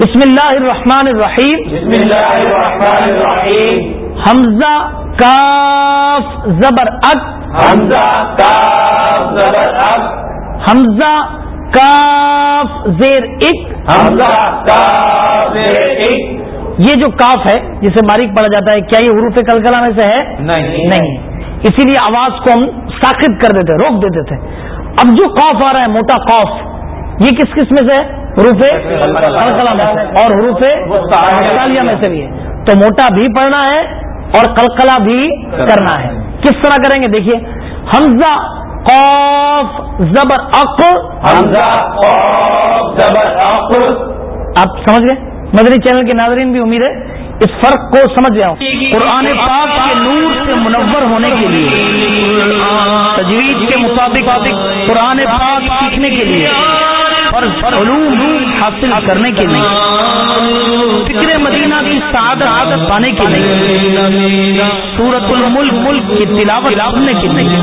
بسم اللہ الرحمن الرحیم. بسم اللہ الرحمن الرحیم. حمزہ کاف زبر اک. حمزہ کاف زبر اب حمزہ کاف زیر اک. حمزہ کاف زیر ایک یہ جو کاف ہے جسے باریک پڑا جاتا ہے کیا یہ حروف کلکلا میں سے ہے؟ نہیں. نہیں. اسی لیے آواز کو ہم ساخت کر دیتے روک دیتے تھے۔ اب جو قوف آ رہا ہے موٹا قوف یہ کس میں سے ہے؟ حروف کلکلا میں سے اور حروف مستعلیہ میں سے بھی ہے۔ تو موٹا بھی پڑھنا ہے اور کلکلا بھی کرنا ہے۔ کس طرح کریں گے؟ دیکھیے حمزہ قوف زبر اق حمزہ قاف زبر اق آپ سمجھ گئے؟ مدنی چینل کے ناظرین بھی امید ہے اس فرق کو سمجھ گیا ہوں۔ قرآن پاک کے نور سے منور ہونے کے لیے تجویز کے مطابق قرآن پاک سیکھنے کے لیے اور علوم حاصل کرنے کے لیے، فکر مدینہ کی سعادت عادت پانے کے لیے سورت الملک، ملک کی تلاوت سننے کے لیے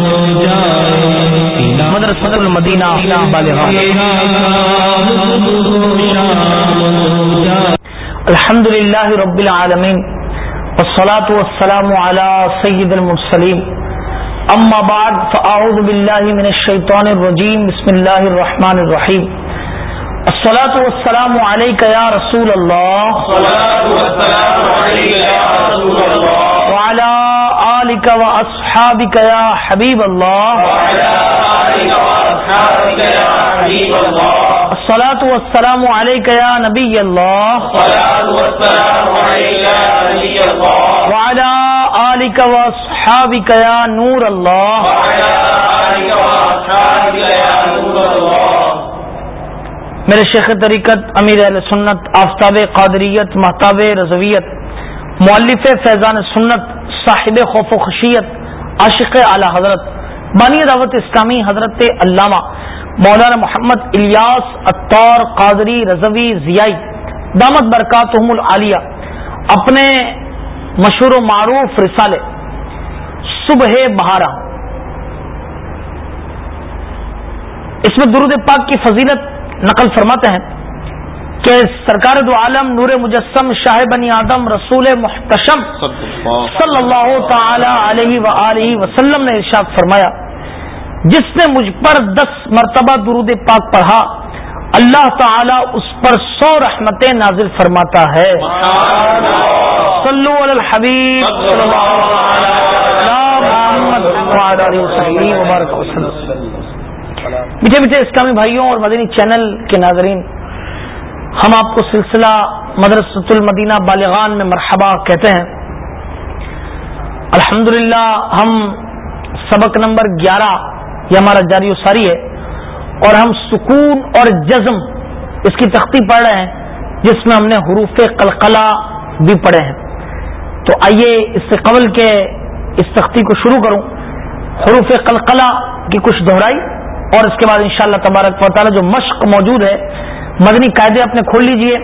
مدرسۃ المدینہ الحمد للہ رب العالمین، والصلاة والسلام على سید المرسلین۔ اما بعد، فاعوذ باللہ من الشیطان الرجیم، بسم اللہ الرحمن الرحیم۔ الصلاة والسلام علیک یا رسول اللہ وعلى آلک و اصحابک یا حبیب اللہ الصلاة والسلام علیک یا نبی اللہ وعلى آلك وأصحابك يا نور الله. میرے شیخ طریقت، امیر اہل سنت، آفتاب قادریت، محتاب رضویت، مؤلف فیضان سنت، صاحب خوف و خشیت، عاشق اعلی حضرت، بانی دعوت اسلامی حضرت علامہ مولانا محمد الیاس اطار قادری رضوی ضیائی، دامت برکاتہم العالیہ، اپنے مشہور و معروف رسالے، صبح بہارا اس میں درود پاک کی فضیلت نقل فرماتے ہیں کہ سرکار دو عالم نور مجسم شاہ بنی آدم رسول محتشم صلی اللہ تعالی علیہ وآلہ وسلم نے ارشاد فرمایا، جس نے مجھ پر دس مرتبہ درود پاک پڑھا، اللہ تعالی اس پر سو رحمتیں نازل فرماتا ہے۔ صلو علی الحبیب صلی اللہ علی محمد وعلی وسلم میٹھے میٹھے اسلامی بھائیوں اور مدنی چینل کے ناظرین، ہم آپ کو سلسلہ مدرسۃ المدینہ بالغان میں مرحبا کہتے ہیں۔ الحمدللہ، ہم سبق نمبر گیارہ، یہ ہمارا جاری و ساری ہے، اور ہم سکون اور جزم اس کی تختی پڑھ رہے ہیں، جس میں ہم نے حروف قلقلہ بھی پڑھے ہیں۔ تو آئیے اس سے قبل کے اس تختی کو شروع کروں۔ حروف قلقلہ کی کچھ دہرائی۔ اور اس کے بعد انشاءاللہ تبارک و تعالی جو مشق موجود ہے، مدنی قاعدے اپنے کھول لیجیے،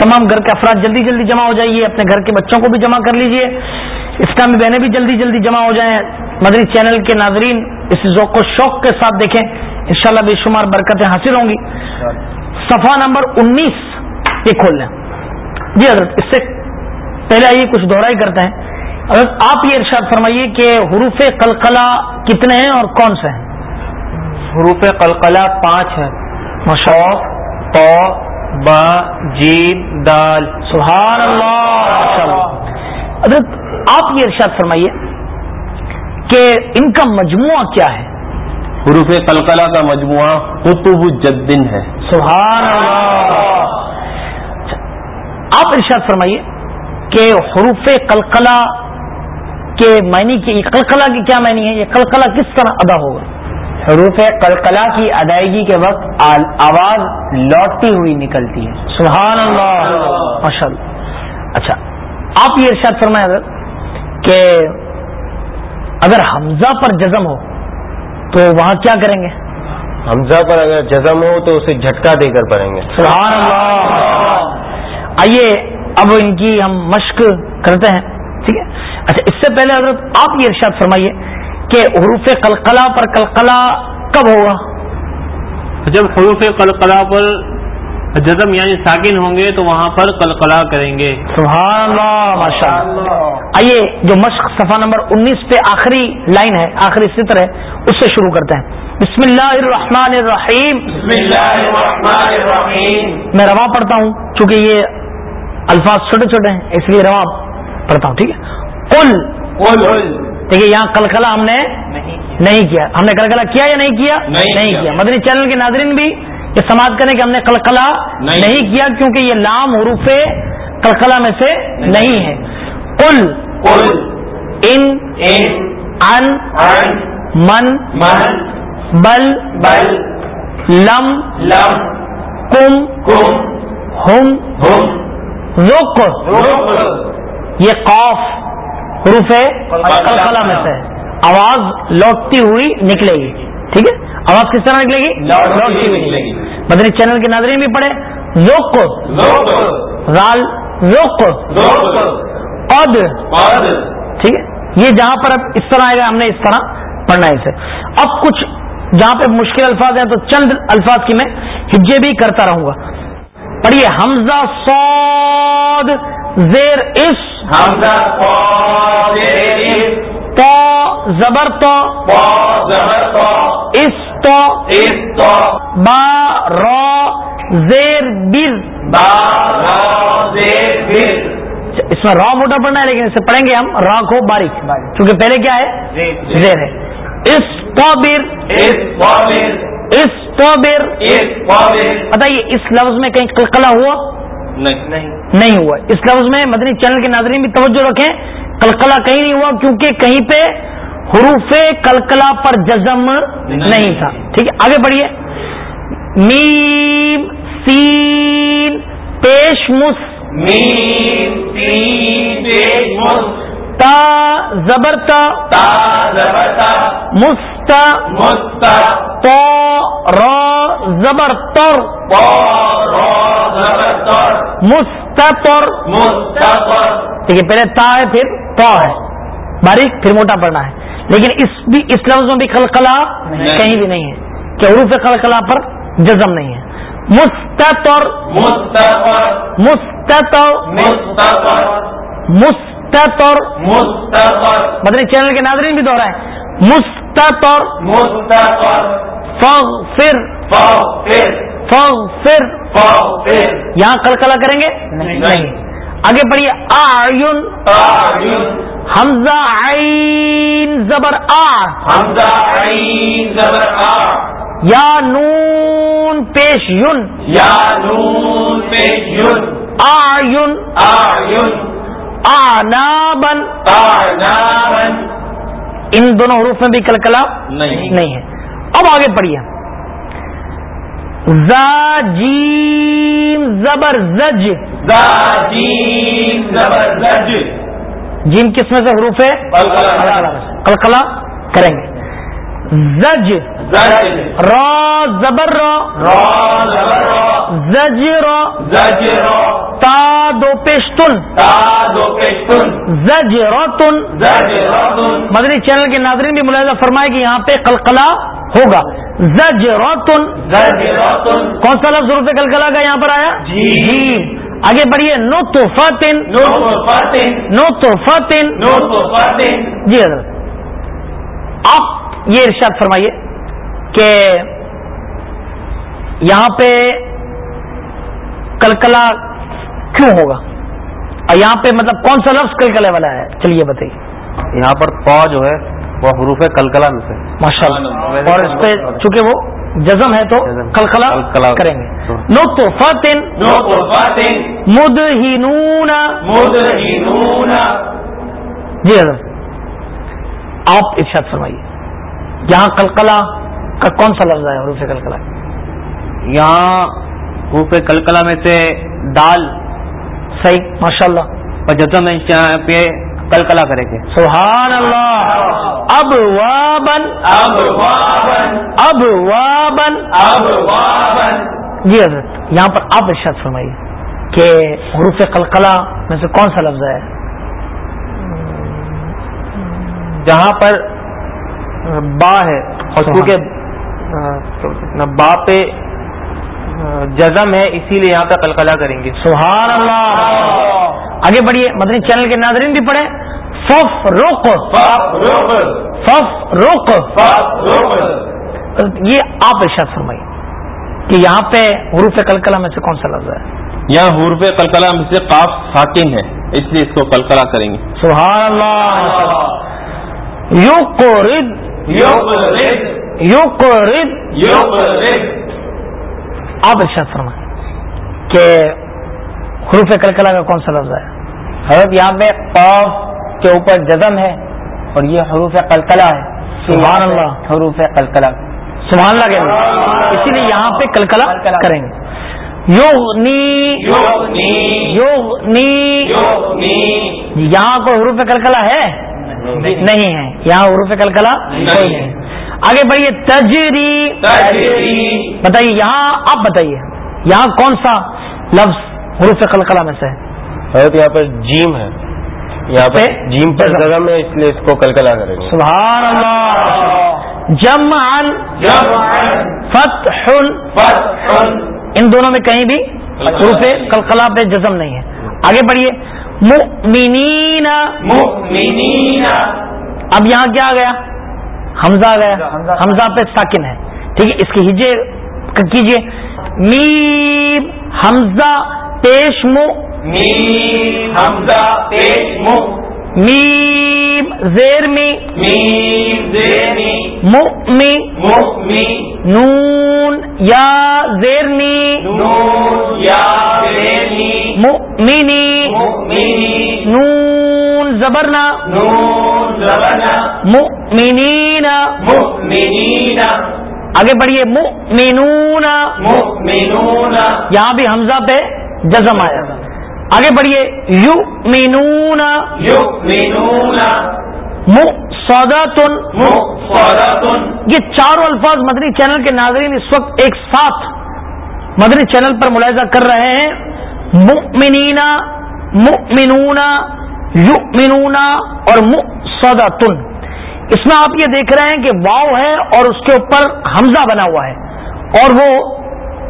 تمام گھر کے افراد جلدی جلدی جمع ہو جائیے، اپنے گھر کے بچوں کو بھی جمع کر لیجیے۔ اسلامی بہنیں بھی جلدی جلدی جمع ہو جائیں۔ مدنی چینل کے ناظرین اس ذوق و شوق کے ساتھ دیکھیں۔ انشاءاللہ بے شمار برکتیں حاصل ہوں گی۔ صفحہ نمبر انیس، یہ کھول لیں۔ جی حضرت، اس سے پہلے آئیے، کچھ دوہرائی کرتے ہیں۔ حضرت، آپ یہ ارشاد فرمائیے کہ حروف قلقلہ کتنے ہیں اور کون سے ہیں؟ حروف قلقلہ پانچ ہے مشوق تو با جیم دال۔ سبحان اللہ۔ حضرت آپ یہ ارشاد فرمائیے کہ ان کا مجموعہ کیا ہے؟ حروف قلقلہ کا مجموعہ قطب جدن ہے۔ سبحان اللہ آپ ارشاد فرمائیے کہ حروف قلقلہ کے معنی کی قلقلہ کی کیا معنی ہے؟ یہ قلقلہ کس طرح ادا ہوگا؟ حروف قلقلہ کی ادائیگی کے وقت آواز لوٹتی ہوئی نکلتی ہے۔ سبحان اللہ ماشاء اللہ اچھا آپ یہ ارشاد فرمائیں اگر کہ اگر حمزہ پر جزم ہو تو وہاں کیا کریں گے؟ حمزہ پر اگر جزم ہو تو اسے جھٹکا دے کر پڑیں گے۔ سبحان اللہ آئیے اب ان کی ہم مشق کرتے ہیں ٹھیک ہے؟ اچھا اس سے پہلے حضرت آپ یہ ارشاد فرمائیے کہ حروف قلقلہ پر قلقلہ کب ہوگا؟ جب حروف قلقلہ پر جزم یعنی ساکن ہوں گے تو وہاں پر قلقلہ کریں گے۔ سبحان اللہ ماشاء اللہ۔ آئیے جو مشق صفحہ نمبر انیس پہ آخری لائن ہے آخری سطر ہے اس سے شروع کرتے ہیں۔ بسم اللہ الرحمن الرحیم۔ بسم اللہ الرحمن الرحیم۔ میں رواں پڑھتا ہوں چونکہ یہ الفاظ چھوٹے چھوٹے ہیں اس لیے رواں پڑھتا ہوں ٹھیک ہے۔ قل۔ قل۔ دیکھیے یہاں کلکلا ہم نے نہیں کیا۔ ہم نے کلکلا کیا یا نہیں کیا؟ نہیں کیا۔ مدنی چینل کے ناظرین بھی یہ سماعت کریں کہ ہم نے کلکلا نہیں۔ کیا۔ کیونکہ یہ لام حروف کلکلا میں سے نہیں۔ ہے۔ قل ان ان من من بل بل لم لم کم کم ہم رک یہ قوف حروف کلکلا میں سے۔ آواز لوٹتی ہوئی نکلے گی. ٹھیک ہے؟ آواز کس طرح نکلے گی؟ لوٹتی ہوئی نکلے گی۔ مدنی چینل کے ناظرین بھی پڑھے ذوق ذوق رال ذوق ذوق قد. قد. ٹھیک ہے؟ یہ جہاں پر اب اس طرح آئے گا ہم نے اس طرح پڑھنا ہے اسے. اب کچھ جہاں پہ مشکل الفاظ ہیں تو چند الفاظ کی میں ہجے بھی کرتا رہوں گا. پڑھیے حمزہ سود زیر اس تو زبر تو۔ زبر تا اس تو۔ اس تا با را زیر بر۔ با را زیر بر۔ اس میں را موٹا پڑھنا ہے لیکن اسے پڑھیں گے ہم۔ را کو باریک کیونکہ پہلے کیا ہے؟ زیر۔ ہے۔ اس تو بر۔ اس تو بر۔ اس قابر بتائیے اس لفظ میں کہیں کلکلا ہوا؟ نہیں. نہیں. ہوا. اس لفظ میں مدنی چینل کے ناظرین بھی توجہ رکھیں. کلکلا کہیں نہیں ہوا کیونکہ کہیں پہ حروف کلکلا پر جزم نہیں تھا. ٹھیک ہے؟ آگے بڑھیے. میم سین پیش مس. میم سین پیش مس. تا زبر تا تا زبر تا مستا. مستا. تو را زبر تر را تر مستطر. مستقر دیکھیے پہلے تا ہے پھر تو ہے۔ باریک پھر موٹا پڑنا ہے۔ لیکن اس بھی اس لفظ میں بھی خلقلا۔ کہیں بھی نہیں ہے۔ کہ حروف خلقلا پر جزم نہیں ہے۔ مستطر مستطر مستقر مستطر مستقر مدنی چینل کے ناظرین بھی دوہرائیں۔ مستطر مستقر فغفر فاغفر۔ فغفر فاغفر. یہاں کلکلا کریں گے؟ نہیں. آگے بڑھیے آئین اعین. حمزہ عین زبر آ حمزہ عین زبر آ یا نون پیش یون. یا نون پیش یون. آئین اعین. آنابن اعنابن ان دونوں حروف میں بھی کلکلا نہیں. ہے. اب آگے پڑھیے زا جیم زبر زج. ذا جیم زبر زج. جیم کس میں سے حروف ہے؟ قلقلہ کلکلا کریں گے. زج. را زبر را. زج را. زج را. تا دو پیشتن. دو زج راتن مدنی چینل کے ناظرین بھی ملاحظہ فرمائے کہ یہاں پہ قلقلہ ہوگا. زج راتن کون سا لفظ حروف کلکلا کا یہاں پر آیا؟ جیم. آگے بڑھیے نو تو فاتن نو تو فاتن نو تو فاتن نو تو فاتن جی حضرت. آپ یہ ارشاد فرمائیے کہ یہاں پہ کلکلا کیوں ہوگا؟ اور یہاں پہ مطلب کون سا لفظ کلکلے والا ہے؟ چلیے بتائیے۔ یہاں پر پا جو ہے وہ حروف کلکلا میں سے۔ ماشاء اللہ اور اس پہ چونکہ وہ جزم ہے تو۔ کلکلا کریں گے۔ نو تو فاتن۔ مد ہی نونا جی حضرت آپ ارشاد فرمائیے۔ یہاں کلکلا کا کون سا لفظ ہے؟ حروف کلکلا یہاں حروف کلکلا میں سے دال صحیح ماشاء اللہ اور جزم یہاں پہ کلکلا کریں گے سبحان اللہ اب وابن اب وابن اب وابن اب وابن جی حضرت یہاں پر آپ ارشاد فرمائیے کہ حروف قلقلہ میں سے کون سا لفظ ہے جہاں پر با ہے اور۔ چونکہ با پہ جزم ہے اسی لیے یہاں پہ قلقلہ کریں گے۔ سبحان اللہ۔ آگے بڑھیے مدنی چینل کے ناظرین بھی پڑھے فف روک فف روک یہ آپ ارشاد فرمائی کہ یہاں پہ حروف کلکلا میں سے کون سا لفظ ہے؟ یہاں حروف قلقلہ میں سے قاف ساکن ہے اس لیے اس کو قلقلہ کریں گے۔ سبحان اللہ۔ یو کو رد۔ یو کو رد۔ يقرض آپ ارشاد فرمائیں کہ حروف کلکلا کا کون سا لفظ ہے؟ حضرت یہاں پہ قوف کے اوپر جزم ہے اور یہ حروف قلقلہ ہے۔ سبحان اللہ۔ حروف قلقلہ سبحان اللہ گے اسی لیے یہاں پہ کلکلا کلکلا۔ کریں گے۔ یہاں کوئی حروف کلکلا ہے؟ نہیں۔ ہے۔ یہاں حروف کلکلا نہیں۔ آگے بڑھیے تجری۔ بتائیے یہاں آپ بتائیے یہاں کون سا لفظ حروف قلقلہ میں سے حضرت یہاں پر جیم ہے۔ یہاں پہ؟ جیم پر۔ جزم ہے اس لیے اس کو قلقلہ کریں گے۔ سبحان اللہ۔ فتح فتح ان دونوں میں کہیں بھی حروف قلقلہ پہ جزم نہیں ہے۔ آگے بڑھیے مؤمنین۔ مؤمنين اب یہاں کیا آ گیا؟ حمزہ گیا. حمزہ پہ ساکن ہے. ٹھیک ہے اس کی ہجے کیجیے میم حمزہ پیش مو. ميم حمزة پیش مو. میم زیر می. ميم زيني مؤمی مؤمي نون یا زیر نی نون يا زيني مؤمنی. مؤمني نون زبرنا نون مؤمنین. مؤمنين آگے بڑھیے مؤمنون. مؤمنون. یہاں بھی حمزہ پہ جزم آیا۔ آگے بڑھیے یؤمنون. يؤمنون مصداتن مؤصرة یہ چاروں الفاظ مدنی چینل کے ناظرین اس وقت ایک ساتھ مدنی چینل پر ملاحظہ کر رہے ہیں۔ مؤمنین مؤمنون. یؤمنون اور مصداتن اس میں آپ یہ دیکھ رہے ہیں کہ واؤ ہے اور اس کے اوپر حمزہ بنا ہوا ہے۔ اور وہ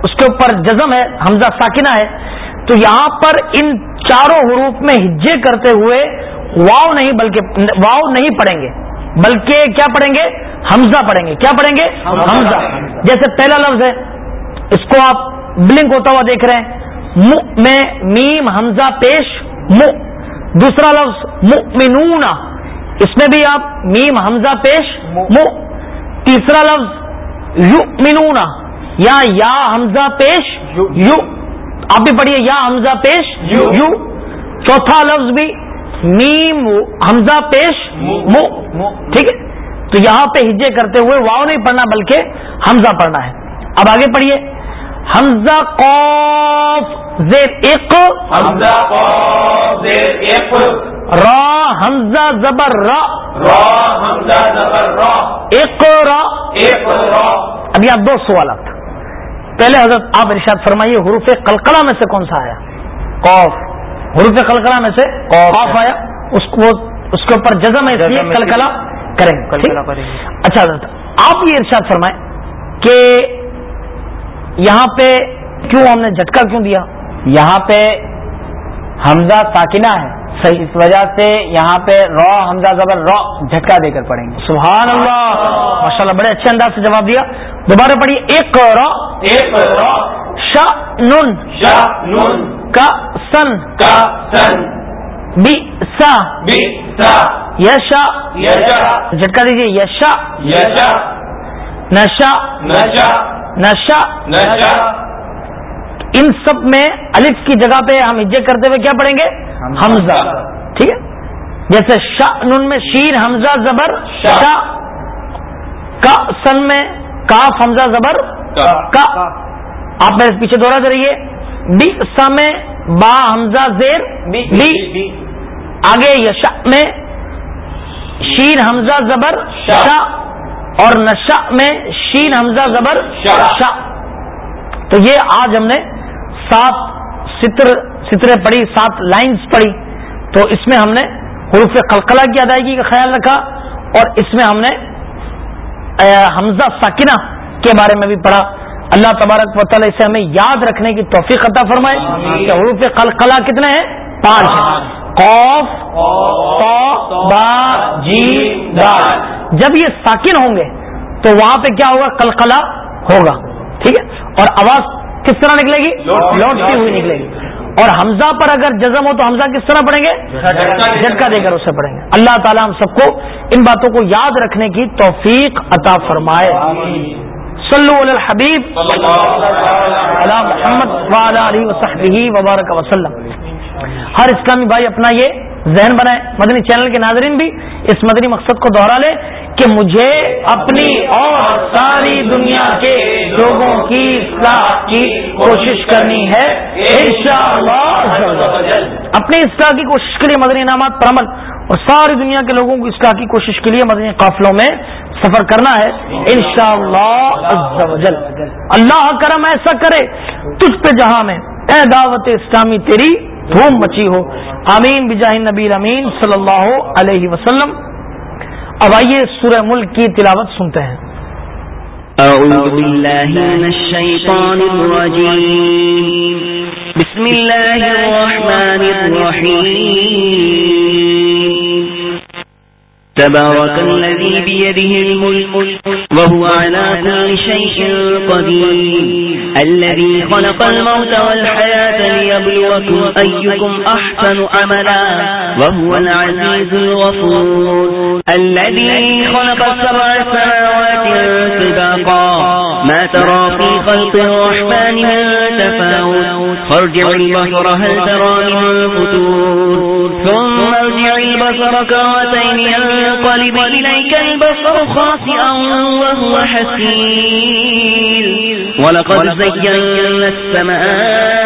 اس کے اوپر جزم ہے، حمزہ ساکنہ ہے۔ تو یہاں پر ان چاروں حروف میں ہجے کرتے ہوئے واؤ نہیں، بلکہ واؤ نہیں پڑھیں گے۔ بلکہ کیا پڑھیں گے؟ حمزہ پڑھیں گے۔ کیا پڑھیں گے؟ حمزہ۔ جیسے پہلا لفظ ہے، اس کو آپ بلنک ہوتا ہوا دیکھ رہے ہیں۔ میں میم، حمزہ، پیش مو دوسرا لفظ مؤمنون. اس میں بھی آپ میم حمزہ پیش مو تیسرا لفظ یؤمنون. یا یا حمزہ پیش یو آپ بھی پڑھیے یا حمزہ پیش یو۔ چوتھا لفظ بھی میم حمزہ پیش مو ٹھیک ہے؟ تو یہاں پہ ہجے کرتے ہوئے واؤ نہیں پڑھنا بلکہ حمزہ پڑھنا ہے. اب آگے پڑھیے. حمزہ قوف زیر ایک. حمزة قاف زير اف را حمزہ زبر را۔ را حمزة زبر را۔ ایک را۔ اقرا ابھی آپ دو سوالات پہلے حضرت آپ ارشاد فرمائیے حروف قلقلہ میں سے کون سا آیا؟ قوف حروف قلقلہ میں سے قوف آیا۔ اس کو اس کے اوپر جزم ہے قلقلہ کریں۔ اچھا حضرت آپ یہ ارشاد فرمائیں کہ یہاں پہ کیوں ہم نے جھٹکا کیوں دیا؟ یہاں پہ حمزہ ساکنہ ہے۔ صحیح اس وجہ سے یہاں پہ رو حمزہ زبر رو جھٹکا دے کر پڑھیں گے۔ سبحان اللہ! ماشاء اللہ بڑے اچھے انداز سے جواب دیا۔ دوبارہ پڑھیے۔ ایک را۔ اقرا ش نن شأن کا سن كأسا بی سا بئس یشا۔ يشا جھٹکا دیجیے۔ یشا۔ يشا نشا۔ نشا۔ نشا۔ نشا۔ ان سب میں الف کی جگہ پہ ہم ہجے کرتے ہوئے کیا پڑھیں گے؟ حمزہ۔ ٹھیک ہے؟ جیسے شا نون میں شیر حمزہ زبر شا۔ شا کا سن میں کاف حمزہ زبر کا۔ آپ میرے پیچھے دوہراتے رہیے بی سا میں با حمزہ زیر۔ بی آگے یشا میں شیر حمزہ زبر شا۔ شا اور نشا میں شین حمزہ زبر شا۔ تو یہ آج ہم نے سات ستر سترے پڑھی، سات لائنز پڑھی۔ تو اس میں ہم نے حروف قلقلہ کی ادائیگی کا خیال رکھا اور اس میں ہم نے حمزہ ساکنہ کے بارے میں بھی پڑھا۔ اللہ تبارک و تعالیٰ اسے ہمیں یاد رکھنے کی توفیق عطا فرمائے کہ حروف قلقلہ کتنے ہیں؟ پانچ قوف با جی دال۔ جب یہ ساکن ہوں گے تو وہاں پہ کیا ہوگا؟ قلقلہ ہوگا۔ ٹھیک ہے؟ اور آواز کس طرح نکلے گی؟ لوٹتی ہوئی نکلے گی۔ اور حمزہ پر اگر جزم ہو تو حمزہ کس طرح پڑھیں گے؟ جھٹکا دے کر۔ اسے پڑھیں گے۔ اللہ تعالیٰ ہم سب کو ان باتوں کو یاد رکھنے کی توفیق عطا فرمائے۔ صلو علی الحبیب۔ علی محمد وعلی علیہ وصحبہ وبارک وسلم۔ ہر اسلامی بھائی اپنا یہ ذہن بنائے۔ مدنی چینل کے ناظرین بھی اس مدنی مقصد کو دوہرا لے کہ مجھے اپنی اور ساری دنیا کے لوگوں کی اصلاح کی کوشش کرنی ہے۔ اپنی اصلاح کی کوشش کے لیے مدنی انعامات پر عمل اور ساری دنیا کے لوگوں کی اصلاح کی کوشش کے لیے مدنی قافلوں میں سفر کرنا ہے۔ انشاءاللہ اللہ کرم ایسا کرے تجھ پہ جہاں میں اے دعوت اسلامی تیری دھوم مچی ہو۔ آمین بجاہ نبی امین صلی اللہ علیہ وسلم۔ اب آئیے سورہ ملک کی تلاوت سنتے ہیں۔ اعوذ باللہ من الشیطان الرجیم۔ بسم اللہ الرحمن الرحیم۔ تبارك الذي بيده الملك، وهو على كل شيء قدير. الذي خلق الموت والحياة ليبلوكم أيكم أحسن عملا، وهو العزيز الغفور. الذي خلق السبع سماوات سباقا. ما ترى خلق الرحمن من تفاوت. فارجع البصر هل ترى من فتور ثم ارجع البصر كرتين ينقلب إليك البصر خاسئا وهو حسين ولقد زينا السماء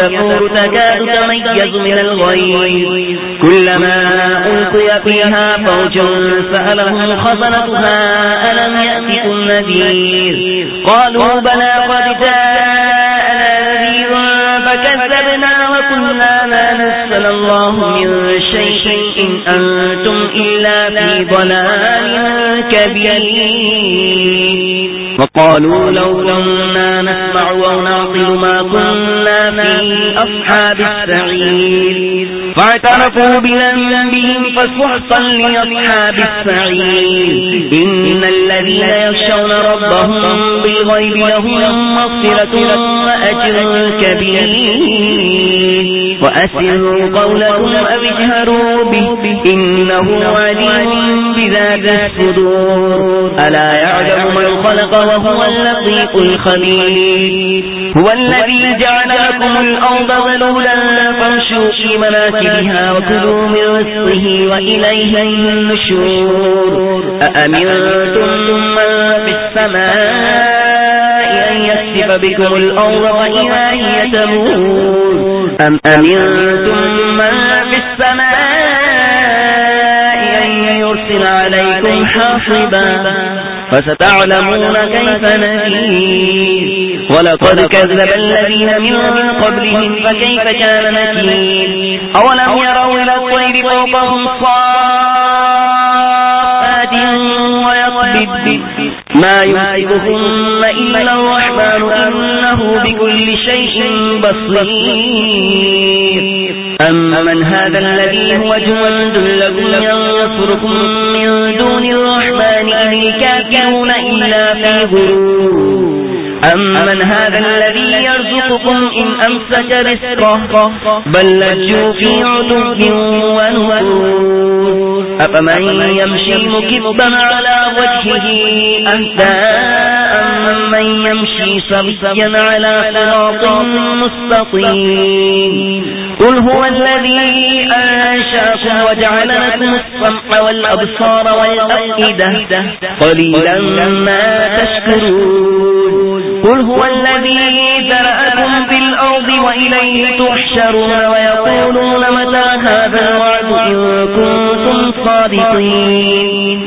تفور تكاد تميز من الغيظ. كلما ألقي فيها فوج سألهم خزنتها، ألم يأتكم نذير قالوا، بلى قد جاءنا نذير فكذبنا وكنا ما نسل الله من شيء. إن أنتم إلا في ضلال كبير. وقالوا لو كنا نسمع أو نعقل ما كنا في أصحاب السعير. فاعترفوا بذنبهم فسحقا لأصحاب السعير. إن الذين يخشون ربهم بالغيب لهم مغفرة وأجر كبير. وأسروا قولكم أو اجهروا به، إنه عليم بذات الصدور. ألا يعلم من خلق وهو اللطيف الخبير. هو الذي جعل لكم الأرض ذلولا فامشوا في مناكبها وكلوا من رزقه وإليه النشور. أأمنتم من في السماء أن يسف بكم الأرض وإذا هي تمور. أم أمنتم من في السماء أن يرسل عليكم حاصبا فستعلمون كيف نذير ولقد كذب الذين من قبلهم فكيف كان نكير. أولم يروا إلى الطير فوقهم صافات ما يمسكهن إلا الرحمن إنه بكل شيء بصير. أمن هذا الذي هو جند لكم ينصركم من دون الرحمن إن الكافرون إلا في غرور. أمن هذا الذي يرزقكم إن أمسك رزقه، بل لجوا في عدو ونفور. أفمن يمشي مكبا على وجهه أهداء من يمشي سبيا على صراط مستقيم. قل هو الذي أنشاكم وجعل لكم السمع والأبصار والأفئدة قليلا ما تشكرون. قل هو الذي ذرأكم في الأرض وإليه تحشرون ويقولون متى هذا الوعد إن كنتم الصادقين.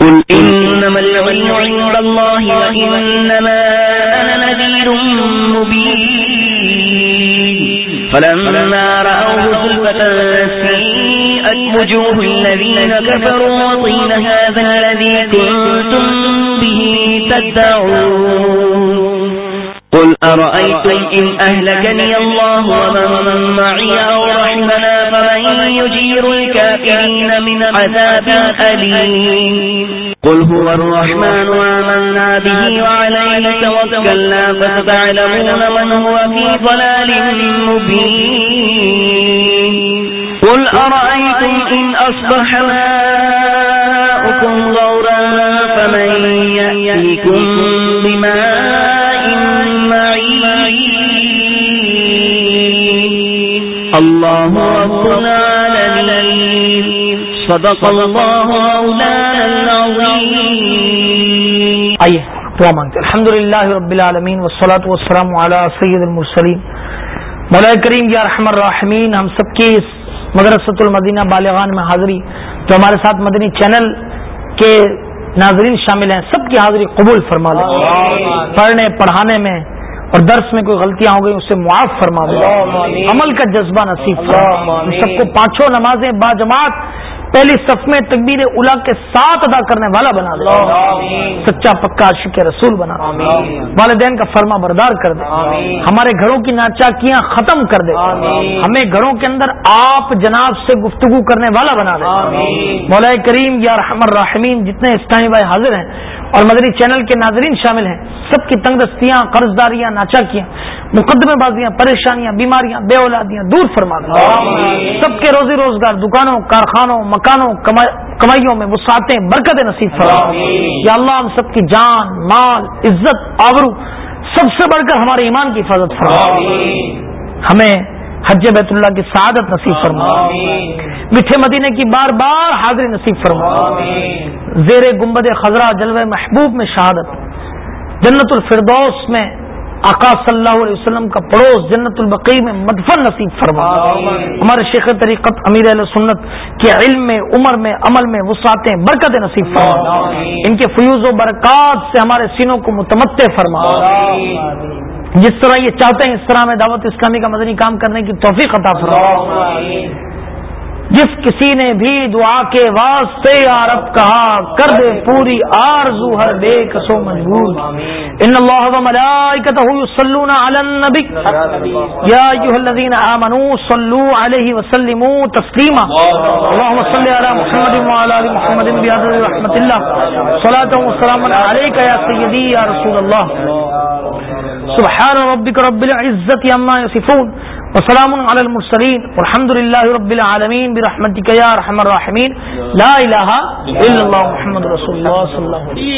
قل إنما العلم عند الله وإنما أنا نذير مبين. فلما رأوه زلفة سيئت وجوه الذين كفروا وطين هذا الذي كنتم به تدعون. قل أرأيتم إن أهلكني الله ومن معي أو رحمنا فمن يجير الكافرين من عذاب أليم. قل هو الرحمن وآمنا به وعليه توكلنا فستعلمون من هو في ضلال مبين. قل أرأيتم إن أصبح ماؤكم غورا فمن يأتيكم بماء معين. الله رب صدق الله مولانا العظيم. آئیے دعا مانگتے الحمد للہ رب العالمین وسلاۃ والسلام علی سید المرسلین. مولا کریم یا رحم الرحمین ہم سب کی اس مدرسۃ المدینہ بالغان میں حاضری جو ہمارے ساتھ مدنی چینل کے ناظرین شامل ہیں سب کی حاضری قبول فرما لے پڑھنے پڑھانے میں اور درس میں کوئی غلطیاں ہو گئی اسے معاف فرما دے عمل کا جذبہ نصیب فرما۔ ہم سب کو پانچوں نمازیں با جماعت پہلی صف میں تکبیر اولا کے ساتھ ادا کرنے والا بنا دے۔ سچا پکا عاشق رسول بنا دے۔ والدین کا فرما بردار کر دے۔ ہمارے گھروں کی ناچاکیاں ختم کر دے۔ ہمیں گھروں کے اندر آپ جناب سے گفتگو کرنے والا بنا دے۔ مولا کریم یا رحم الرحمین جتنے اسلامی بھائی حاضر ہیں اور مدری چینل کے ناظرین شامل ہیں۔ سب کی تنگ دستیاں قرض داریاں ناچاکیاں مقدمے بازیاں پریشانیاں بیماریاں بے اولادیاں دور فرما دے سب کے روزی روزگار دکانوں کارخانوں مکانوں کمائیوں میں وسعتیں برکت نصیب فرما۔ یا اللہ ہم سب کی جان مال عزت آبرو سب سے بڑھ کر ہمارے ایمان کی حفاظت فرما۔ ہمیں حج بیت اللہ کی سعادت نصیب فرما۔ میٹھے مدینے کی بار بار حاضری نصیب فرما۔ زیر گنبد خزرہ جلوہ محبوب میں شہادت۔ جنت الفردوس میں آقا صلی اللہ علیہ وسلم کا پڑوس جنت البقی میں مدفن نصیب فرما۔ ہمارے شیخ طریقت امیر علیہ سنت کے علم میں عمر میں عمل میں وسعتیں برکت نصیب فرما۔ ان کے فیوز و برکات سے ہمارے سینوں کو متمتع فرما۔ جس طرح یہ چاہتے ہیں اس طرح میں دعوت اسلامی کا مدنی کام کرنے کی توفیق عطا فرما جس کسی نے بھی دعا کے واسطے عرب کہا، کر دے پوری آرزو ہر بے کسو مجبور۔ ان اللہ و ملائکتہ یصلون علی النبی۔ یا ایھا الذین آمنوا صلوا علیہ وسلموا تسلیما۔ اللهم صل علی محمد وعلى ال محمد بعدد رحمت اللہ۔ صلاۃ و سلام علیک یا سیدی یا رسول اللہ۔ سبحان ربك رب العزة عما يصفون وسلام على المرسلين والحمد لله رب العالمين برحمتك يا ارحم الراحمين. لا اله الا الله محمد رسول الله صلى الله عليه وسلم.